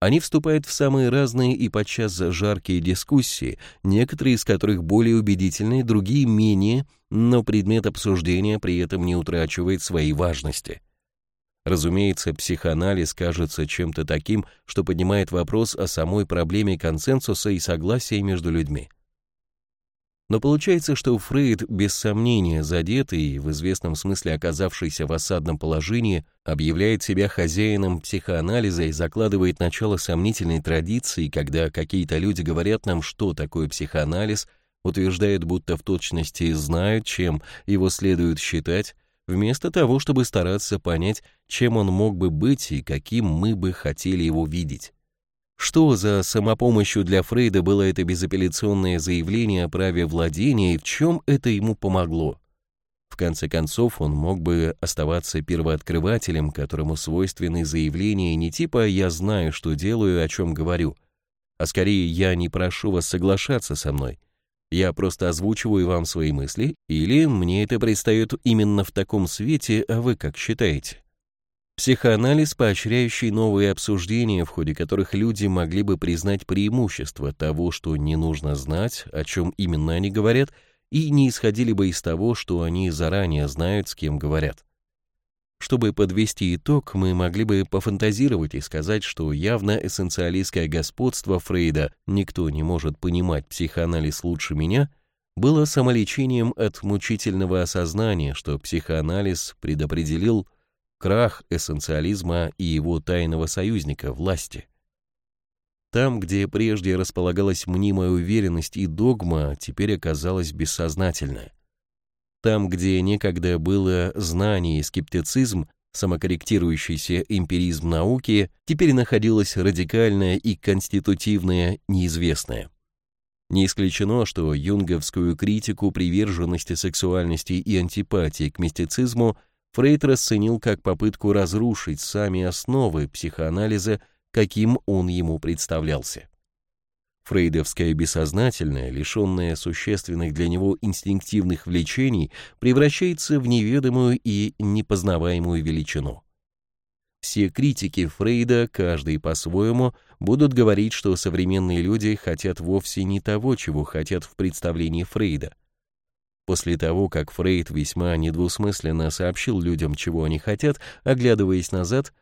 Speaker 1: они вступают в самые разные и подчас жаркие дискуссии, некоторые из которых более убедительны, другие менее, но предмет обсуждения при этом не утрачивает своей важности. Разумеется, психоанализ кажется чем-то таким, что поднимает вопрос о самой проблеме консенсуса и согласия между людьми. Но получается, что Фрейд, без сомнения задетый и в известном смысле оказавшийся в осадном положении, объявляет себя хозяином психоанализа и закладывает начало сомнительной традиции, когда какие-то люди говорят нам, что такое психоанализ, утверждают, будто в точности знают, чем его следует считать, вместо того, чтобы стараться понять, чем он мог бы быть и каким мы бы хотели его видеть. Что за самопомощью для Фрейда было это безапелляционное заявление о праве владения и в чем это ему помогло? В конце концов, он мог бы оставаться первооткрывателем, которому свойственны заявления не типа «я знаю, что делаю, о чем говорю», а скорее «я не прошу вас соглашаться со мной», я просто озвучиваю вам свои мысли, или мне это предстает именно в таком свете, а вы как считаете? Психоанализ, поощряющий новые обсуждения, в ходе которых люди могли бы признать преимущество того, что не нужно знать, о чем именно они говорят, и не исходили бы из того, что они заранее знают, с кем говорят. Чтобы подвести итог, мы могли бы пофантазировать и сказать, что явно эссенциалистское господство Фрейда «никто не может понимать психоанализ лучше меня» было самолечением от мучительного осознания, что психоанализ предопределил – крах эссенциализма и его тайного союзника – власти. Там, где прежде располагалась мнимая уверенность и догма, теперь оказалась бессознательная. Там, где некогда было знание и скептицизм, самокорректирующийся эмпиризм науки, теперь находилось радикальное и конститутивное неизвестное. Не исключено, что юнговскую критику приверженности сексуальности и антипатии к мистицизму – Фрейд расценил как попытку разрушить сами основы психоанализа, каким он ему представлялся. Фрейдовское бессознательное, лишенное существенных для него инстинктивных влечений, превращается в неведомую и непознаваемую величину. Все критики Фрейда, каждый по-своему, будут говорить, что современные люди хотят вовсе не того, чего хотят в представлении Фрейда. После того, как Фрейд весьма недвусмысленно сообщил людям, чего они хотят, оглядываясь назад,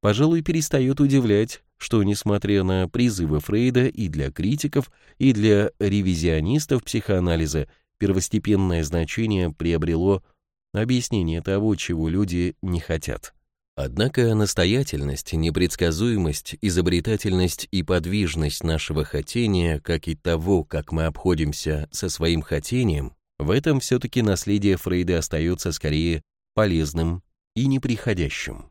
Speaker 1: пожалуй, перестает удивлять, что, несмотря на призывы Фрейда и для критиков, и для ревизионистов психоанализа, первостепенное значение приобрело объяснение того, чего люди не хотят. Однако настоятельность, непредсказуемость, изобретательность и подвижность нашего хотения, как и того, как мы обходимся со своим хотением, в этом все-таки наследие Фрейда остается скорее полезным и неприходящим.